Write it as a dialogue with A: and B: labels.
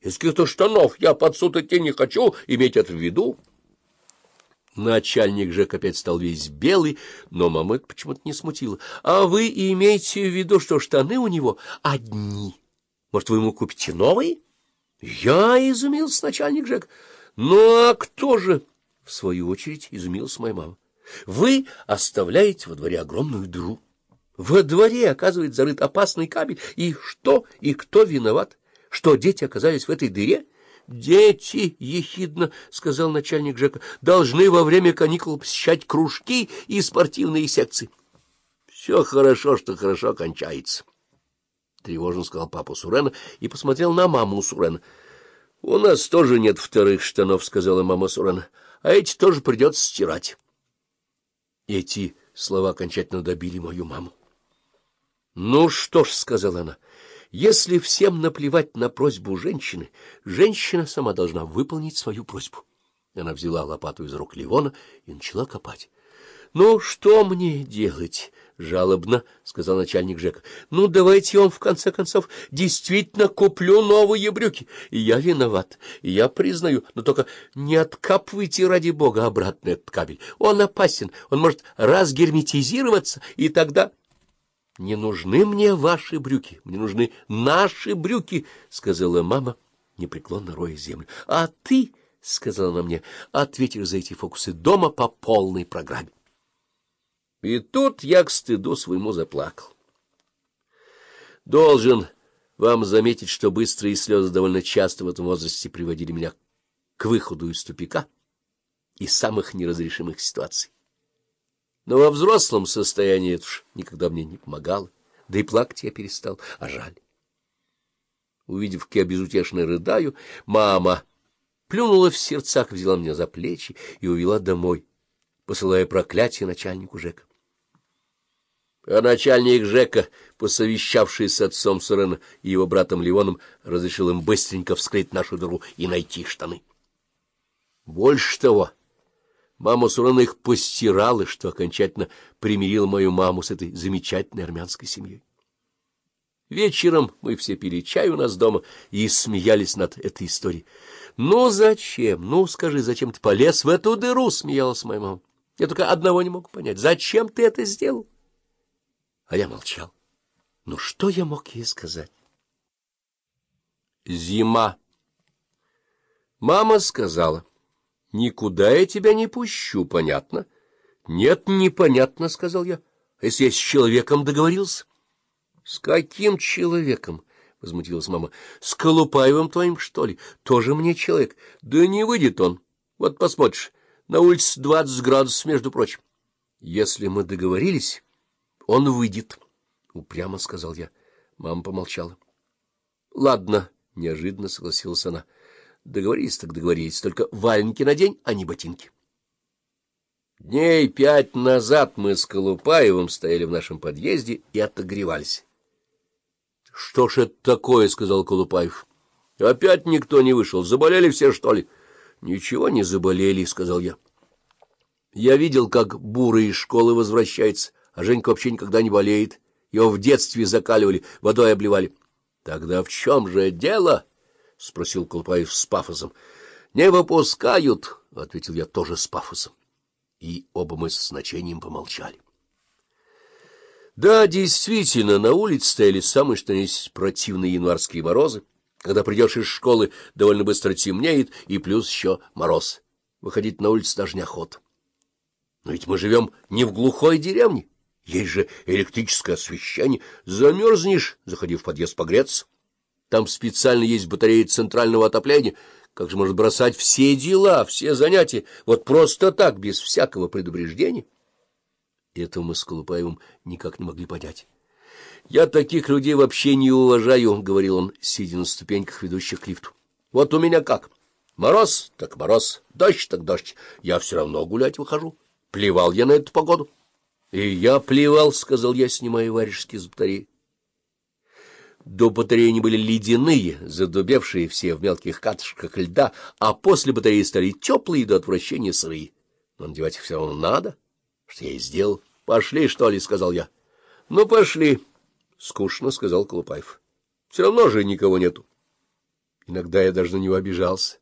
A: из каких-то штанов. Я под суд идти не хочу, иметь это в виду. Начальник Жек опять стал весь белый, но это почему-то не смутила. — А вы имеете в виду, что штаны у него одни? Может, вы ему купите новые? — Я изумился, начальник Жек. — Ну, а кто же? — в свою очередь изумился моя мама. — Вы оставляете во дворе огромную дыру. Во дворе, оказывается, зарыт опасный кабель. И что, и кто виноват? Что дети оказались в этой дыре? — Дети, — ехидно сказал начальник ЖЭКа, — должны во время каникул посещать кружки и спортивные секции. — Все хорошо, что хорошо кончается. Тревожно сказал папа Сурена и посмотрел на маму Сурена. — У нас тоже нет вторых штанов, — сказала мама Сурена, — а эти тоже придется стирать. Эти слова окончательно добили мою маму. — Ну что ж, — сказала она, — если всем наплевать на просьбу женщины, женщина сама должна выполнить свою просьбу. Она взяла лопату из рук Ливона и начала копать. — Ну, что мне делать? — жалобно сказал начальник Жека. — Ну, давайте он, в конце концов, действительно куплю новые брюки. И я виноват, я признаю, но только не откапывайте, ради бога, обратно этот кабель. Он опасен, он может разгерметизироваться, и тогда... — Не нужны мне ваши брюки, мне нужны наши брюки, — сказала мама, непреклонно роя землю. — А ты, — сказала она мне, — ответишь за эти фокусы дома по полной программе. И тут я к стыду своему заплакал. Должен вам заметить, что быстрые слезы довольно часто в этом возрасте приводили меня к выходу из тупика и самых неразрешимых ситуаций. Но во взрослом состоянии это уж никогда мне не помогало, да и плакать я перестал, а жаль. Увидев, как я безутешно рыдаю, мама плюнула в сердцах, взяла меня за плечи и увела домой, посылая проклятие начальнику Жека. А начальник Жека, посовещавший с отцом Сурена и его братом Леоном, разрешил им быстренько вскрыть нашу дыру и найти штаны. Больше того... Мама Сурана их постирала, что окончательно примирила мою маму с этой замечательной армянской семьей. Вечером мы все пили чай у нас дома и смеялись над этой историей. — Ну зачем? Ну скажи, зачем ты полез в эту дыру? — смеялась моя мама. Я только одного не мог понять. Зачем ты это сделал? А я молчал. Ну что я мог ей сказать? Зима. Мама сказала. — Никуда я тебя не пущу, понятно? — Нет, непонятно, — сказал я. — А если я с человеком договорился? — С каким человеком? — возмутилась мама. — С Колупаевым твоим, что ли? Тоже мне человек. Да не выйдет он. Вот посмотришь, на улице двадцать градусов, между прочим. — Если мы договорились, он выйдет, — упрямо сказал я. Мама помолчала. — Ладно, — неожиданно согласилась она. — Договорились так договорились, только валенки надень, а не ботинки. Дней пять назад мы с Колупаевым стояли в нашем подъезде и отогревались. — Что ж это такое? — сказал Колупаев. — Опять никто не вышел. Заболели все, что ли? — Ничего не заболели, — сказал я. Я видел, как Бура из школы возвращается, а Женька вообще никогда не болеет. Его в детстве закаливали, водой обливали. — Тогда в чем же дело? —— спросил Колпаев с пафосом. — Не выпускают, — ответил я тоже с пафосом. И оба мы с значением помолчали. Да, действительно, на улице стояли самые что есть противные январские морозы. Когда придешь из школы, довольно быстро темнеет, и плюс еще мороз. Выходить на улицу даже неохота. Но ведь мы живем не в глухой деревне. Есть же электрическое освещение. Замерзнешь, заходи в подъезд погреться. Там специально есть батареи центрального отопления. Как же может бросать все дела, все занятия, вот просто так, без всякого предупреждения? Этого мы с Колупаевым никак не могли понять. — Я таких людей вообще не уважаю, — говорил он, сидя на ступеньках, ведущих к лифту. — Вот у меня как. Мороз, так мороз, дождь, так дождь. Я все равно гулять выхожу. Плевал я на эту погоду. — И я плевал, — сказал я, снимая варежки с батареи. До батареи они были ледяные, задубевшие все в мелких катышках льда, а после батареи стали теплые до отвращения сырые. Но надевать их все равно надо, что я и сделал. — Пошли, что ли, — сказал я. — Ну, пошли, — скучно сказал Колупаев. — Все равно же никого нету. Иногда я даже на него обижался.